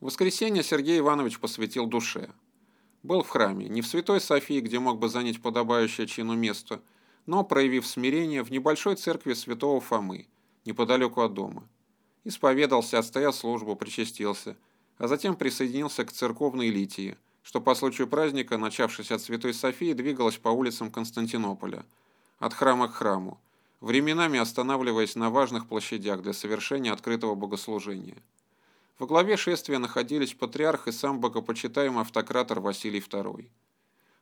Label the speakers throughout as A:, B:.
A: Воскресенье Сергей Иванович посвятил душе. Был в храме, не в Святой Софии, где мог бы занять подобающее чину место, но, проявив смирение, в небольшой церкви святого Фомы, неподалеку от дома. Исповедался, отстоял службу, причастился, а затем присоединился к церковной литии, что по случаю праздника, начавшись от Святой Софии, двигалась по улицам Константинополя, от храма к храму, временами останавливаясь на важных площадях для совершения открытого богослужения. Во главе шествия находились патриарх и сам богопочитаемый автократор Василий II.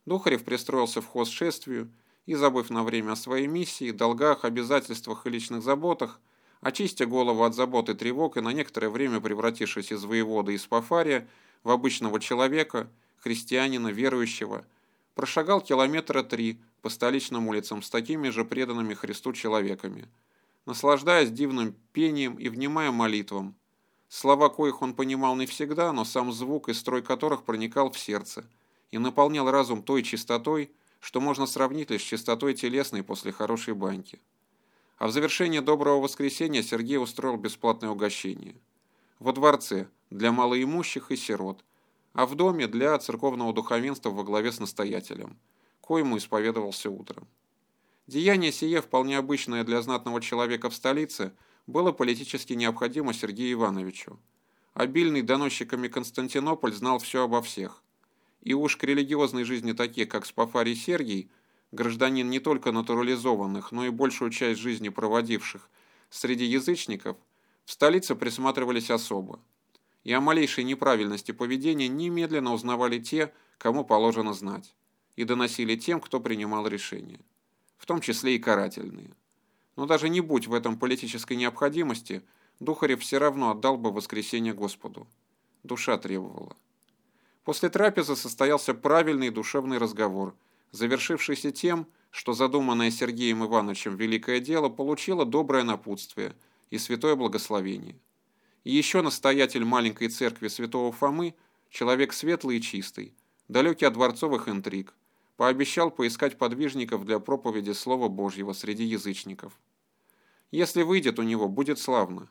A: Духарев пристроился в хост шествию и, забыв на время о своей миссии, долгах, обязательствах и личных заботах, очистя голову от забот и тревог и на некоторое время превратившись из воевода из Пафария в обычного человека, христианина, верующего, прошагал километра три по столичным улицам с такими же преданными Христу человеками, наслаждаясь дивным пением и внимая молитвам, слова коих он понимал не всегда, но сам звук и строй которых проникал в сердце и наполнял разум той чистотой, что можно сравнить лишь с чистотой телесной после хорошей баньки. А в завершение доброго воскресенья Сергей устроил бесплатное угощение. Во дворце для малоимущих и сирот, а в доме для церковного духовенства во главе с настоятелем, коему исповедовался утром. Деяние сие, вполне обычное для знатного человека в столице – было политически необходимо Сергею Ивановичу. Обильный доносчиками Константинополь знал все обо всех. И уж к религиозной жизни таких, как Спафарий Сергий, гражданин не только натурализованных, но и большую часть жизни проводивших среди язычников, в столице присматривались особо. И о малейшей неправильности поведения немедленно узнавали те, кому положено знать, и доносили тем, кто принимал решения, в том числе и карательные. Но даже не будь в этом политической необходимости, Духарев все равно отдал бы воскресенье Господу. Душа требовала. После трапезы состоялся правильный душевный разговор, завершившийся тем, что задуманное Сергеем Ивановичем великое дело получило доброе напутствие и святое благословение. И еще настоятель маленькой церкви святого Фомы, человек светлый и чистый, далекий от дворцовых интриг, пообещал поискать подвижников для проповеди Слова Божьего среди язычников. Если выйдет у него, будет славно.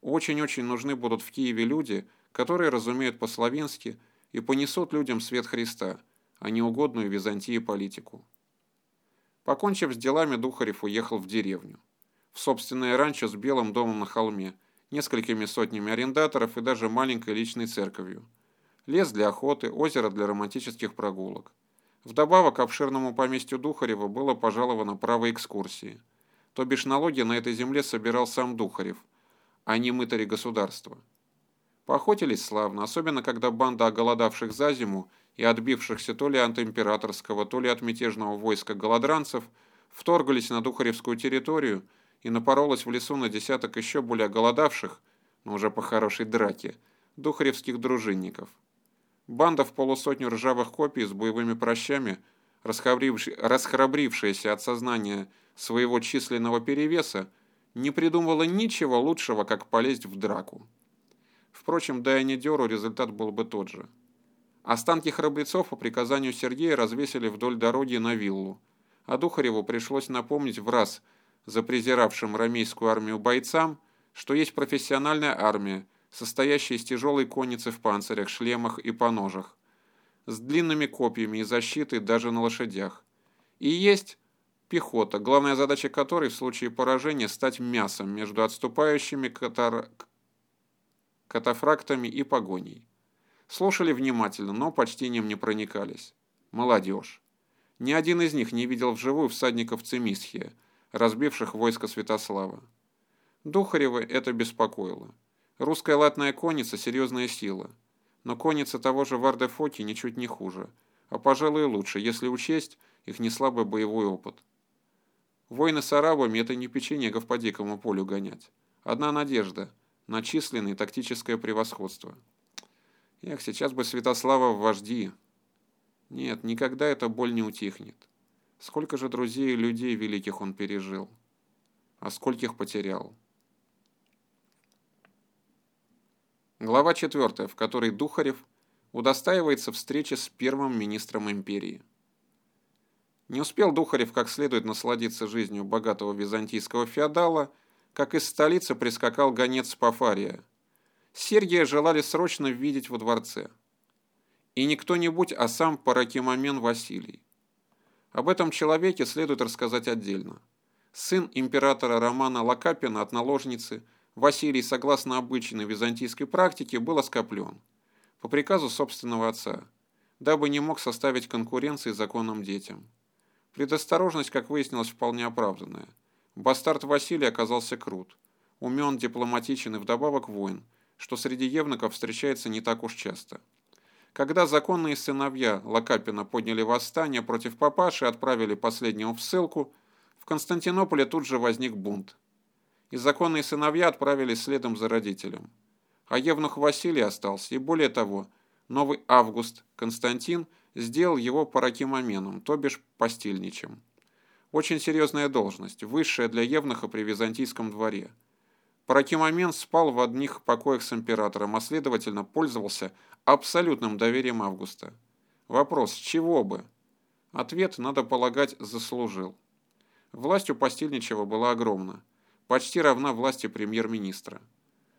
A: Очень-очень нужны будут в Киеве люди, которые разумеют по-славянски и понесут людям свет Христа, а не угодную Византии политику. Покончив с делами, Духарев уехал в деревню. В собственное ранчо с белым домом на холме, несколькими сотнями арендаторов и даже маленькой личной церковью. Лес для охоты, озеро для романтических прогулок. Вдобавок обширному поместью Духарева было пожаловано право экскурсии. То бишь налоги на этой земле собирал сам Духарев, а не мытари государства. Поохотились славно, особенно когда банда оголодавших за зиму и отбившихся то ли от императорского, то ли от мятежного войска голодранцев вторгались на Духаревскую территорию и напоролась в лесу на десяток еще более голодавших, но уже по хорошей драке, духаревских дружинников. Банда в полусотню ржавых копий с боевыми прощами, расхрабрившаяся от сознания своего численного перевеса, не придумывала ничего лучшего, как полезть в драку. Впрочем, да и не деру, результат был бы тот же. Останки храбрецов по приказанию Сергея развесили вдоль дороги на виллу, а Духареву пришлось напомнить в раз за презиравшим рамейскую армию бойцам, что есть профессиональная армия, состоящий из тяжелой конницы в панцирях, шлемах и поножах, с длинными копьями и защитой даже на лошадях. И есть пехота, главная задача которой в случае поражения стать мясом между отступающими катар... катафрактами и погоней. Слушали внимательно, но почтением не проникались. Молодежь. Ни один из них не видел вживую всадников Цимисхия, разбивших войско Святослава. Духарева это беспокоило. Русская латная конница – серьезная сила. Но конница того же Вардефоки ничуть не хуже, а пожалуй лучше, если учесть их неслабый боевой опыт. Войны с арабами – это не печенегов по дикому полю гонять. Одна надежда – на численное тактическое превосходство. Эх, сейчас бы Святослава в вожди. Нет, никогда эта боль не утихнет. Сколько же друзей и людей великих он пережил, а скольких потерял. Глава 4, в которой Духарев удостаивается встречи с первым министром империи. Не успел Духарев как следует насладиться жизнью богатого византийского феодала, как из столицы прискакал гонец Пафария. Сергия желали срочно видеть во дворце. И не кто-нибудь, а сам Паракимомен Василий. Об этом человеке следует рассказать отдельно. Сын императора Романа Лакапина от наложницы, Василий, согласно обычной византийской практике, был оскоплен. По приказу собственного отца, дабы не мог составить конкуренции законным детям. Предосторожность, как выяснилось, вполне оправданная. Бастард Василий оказался крут, умен, дипломатичен и вдобавок воин, что среди евнуков встречается не так уж часто. Когда законные сыновья Лакапина подняли восстание против папаши и отправили последнего в ссылку, в Константинополе тут же возник бунт. И законные сыновья отправились следом за родителем. А Евнух Василий остался, и более того, новый Август Константин сделал его паракимоменом, то бишь постельничем. Очень серьезная должность, высшая для Евнуха при византийском дворе. Паракимомен спал в одних покоях с императором, а следовательно пользовался абсолютным доверием Августа. Вопрос, чего бы? Ответ, надо полагать, заслужил. Власть у Постельничего была огромна, почти равна власти премьер-министра.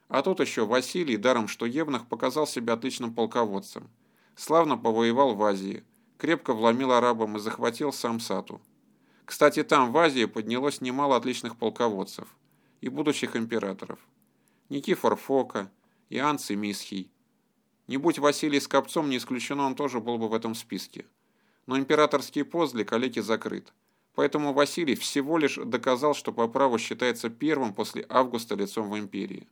A: А тут еще Василий, даром что Евнах, показал себя отличным полководцем. Славно повоевал в Азии, крепко вломил арабам и захватил Самсату. Кстати, там, в Азии, поднялось немало отличных полководцев и будущих императоров. Никифор Фока, Иоанн Цимисхий, не будь Василий Скопцом, не исключено, он тоже был бы в этом списке. Но императорский пост для коллеги закрыт. Поэтому Василий всего лишь доказал, что по праву считается первым после августа лицом в империи.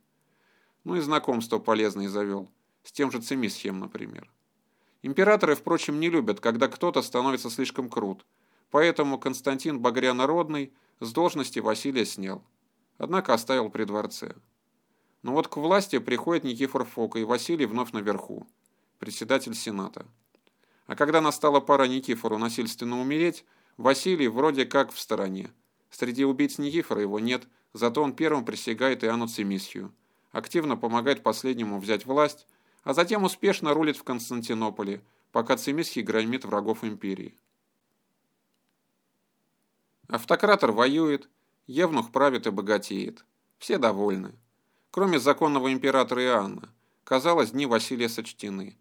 A: Ну и знакомство полезное завел. С тем же Цимисхем, например. Императоры, впрочем, не любят, когда кто-то становится слишком крут. Поэтому Константин Багрянародный с должности Василия снял. Однако оставил при дворце. Но вот к власти приходит Никифор Фока, и Василий вновь наверху, председатель Сената. А когда настала пора Никифору насильственно умереть, Василий вроде как в стороне. Среди убийц Никифора его нет, зато он первым присягает Иоанну Цимисхию, активно помогает последнему взять власть, а затем успешно рулит в Константинополе, пока Цимисхий громит врагов империи. Автократор воюет, Евнух правит и богатеет. Все довольны кроме законного императора Иоанна. Казалось, дни Василия сочтены.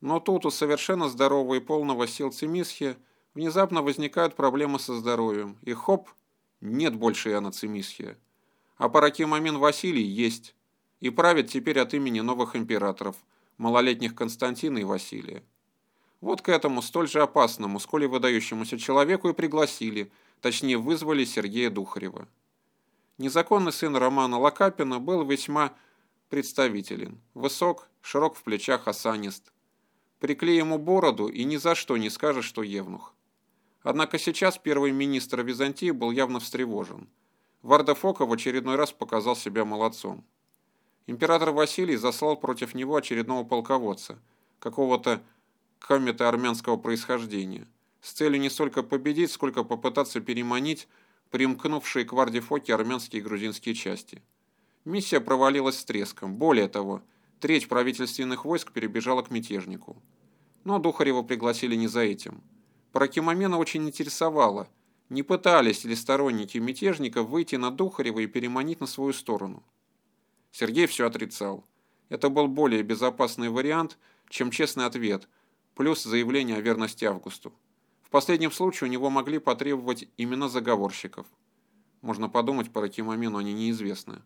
A: Но тут у совершенно здорового и полного сил Цимисхи внезапно возникают проблемы со здоровьем. И хоп, нет больше Иоанна Цимисхия. А Паракимамин Василий есть. И правит теперь от имени новых императоров, малолетних Константина и Василия. Вот к этому столь же опасному, сколь и выдающемуся человеку и пригласили, точнее вызвали Сергея Духарева. Незаконный сын Романа Лакапина был весьма представителен. Высок, широк в плечах, осанист. Приклей ему бороду и ни за что не скажешь, что евнух. Однако сейчас первый министр Византии был явно встревожен. Варда Фока в очередной раз показал себя молодцом. Император Василий заслал против него очередного полководца, какого-то комета армянского происхождения, с целью не столько победить, сколько попытаться переманить примкнувшие к Вардифоке армянские и грузинские части. Миссия провалилась с треском. Более того, треть правительственных войск перебежала к мятежнику. Но Духарева пригласили не за этим. Паракимомена очень интересовало, не пытались ли сторонники мятежника выйти на Духарева и переманить на свою сторону. Сергей все отрицал. Это был более безопасный вариант, чем честный ответ, плюс заявление о верности Августу последнем случае у него могли потребовать имена заговорщиков. Можно подумать, по каким моменту они неизвестны.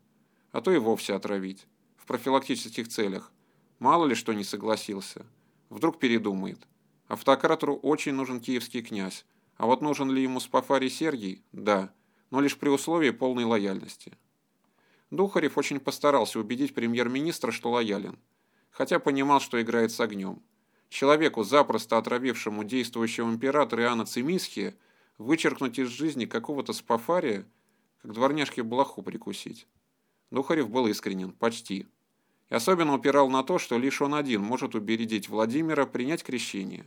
A: А то и вовсе отравить. В профилактических целях. Мало ли что не согласился. Вдруг передумает. Автократору очень нужен киевский князь. А вот нужен ли ему Спафарий Сергий? Да. Но лишь при условии полной лояльности. Духарев очень постарался убедить премьер-министра, что лоялен. Хотя понимал, что играет с огнем. Человеку, запросто отравившему действующего императора Иоанна Цимисхия, вычеркнуть из жизни какого-то спафария, как дворняжке блоху прикусить. Духарев был искренен, почти. И особенно упирал на то, что лишь он один может убередить Владимира принять крещение.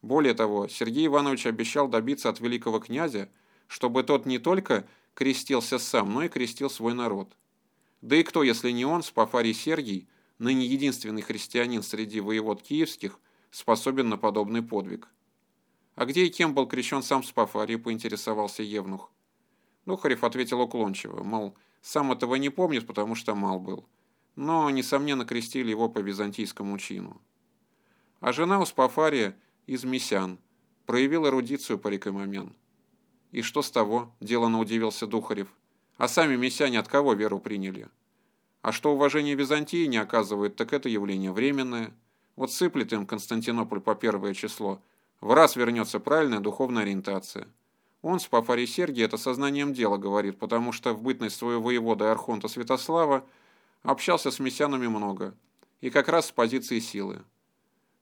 A: Более того, Сергей Иванович обещал добиться от великого князя, чтобы тот не только крестился сам, но и крестил свой народ. Да и кто, если не он, Спафарий Сергий, ныне единственный христианин среди воевод киевских, способен на подобный подвиг. А где и кем был крещен сам Спафарий, поинтересовался Евнух. Духарев ответил уклончиво, мол, сам этого не помнит, потому что мал был. Но, несомненно, крестили его по византийскому чину. А жена у Спафария из Месян проявила эрудицию по рекомамен. И что с того, делано удивился Духарев. А сами месяне от кого веру приняли? А что уважение Византии не оказывает, так это явление временное. Вот сыплет им Константинополь по первое число. В раз вернется правильная духовная ориентация. Он с Пафарий Сергий это сознанием дела говорит, потому что в бытность своего воевода Архонта Святослава общался с мессянами много, и как раз с позиции силы.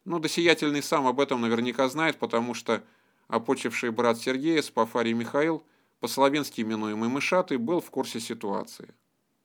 A: Ну, досиятельный сам об этом наверняка знает, потому что опочивший брат Сергея, Спафарий Михаил, по-словенски именуемый Мышатый, был в курсе ситуации.